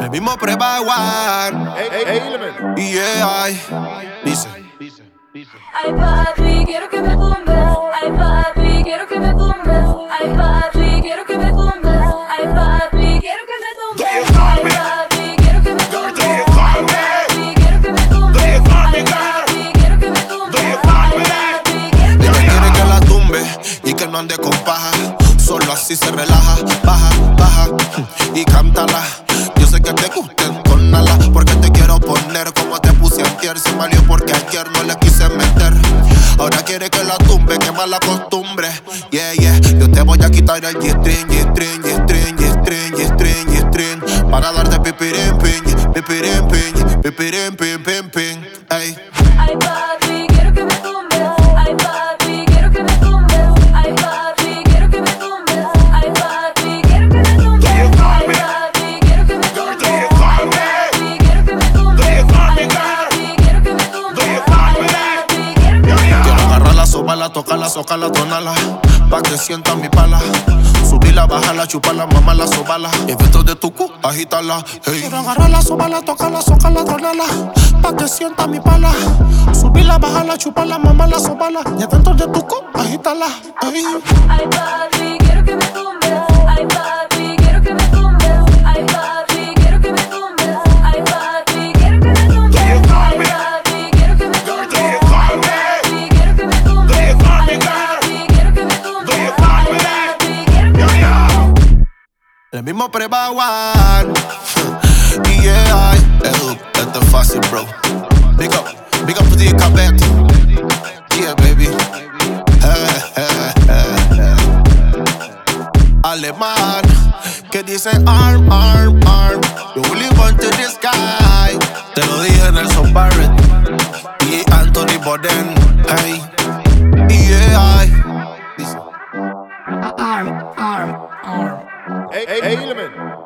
El mismo prueba. Y yeah, ay, dice. Ay papi, quiero que me tumbes. Ay papi, quiero que me tumbes. Ay papi, quiero que me tumbes. Ay papi, quiero que me tumbes. Ay papi, quiero que me tumbes. Ay papi, quiero que me tumbes. Ay papi, quiero que me tumbes. Ay papi, quiero que Ella me quiere que la tumbe y que no ande con paja. Solo así se relaja, baja, baja y cántala. Yo sé que te gusta entonala porque te quiero poner como te puse antier. Se malió porque ayer no le quise meter. Ahora quiere que la tumbe, que mala costumbre. Yeah, yeah, yo te voy a quitar el G-string, G-string, G-string, G-string, G-string, G-string. Para darte pipirín, pin, pipirín, pin, pipirín, pin, pin, pin. Tocarla, socarla, tonala Pa' que sienta mi pala Subirla, bajarla, chuparla, mamarla, sobarla Y dentro de tu cu, agítala hey. Quiero agarrarla, sobarla, tocarla, socarla, tonala Pa' que sienta mi pala Subirla, bajarla, chuparla, mamarla, sobarla Y dentro de tu cu, agítala hey. Ay papi, el mismo prevaguan. Y yeah, ew, esto fácil, bro. Big up, big up the cabet. Yeah, baby. Alemán, que dice arm, arm, arm. You only want to this guy. Te lo dije Nelson Barrett y Anthony Boden. Hey, yeah. Arm, arm, arm. Hey, hey, hey,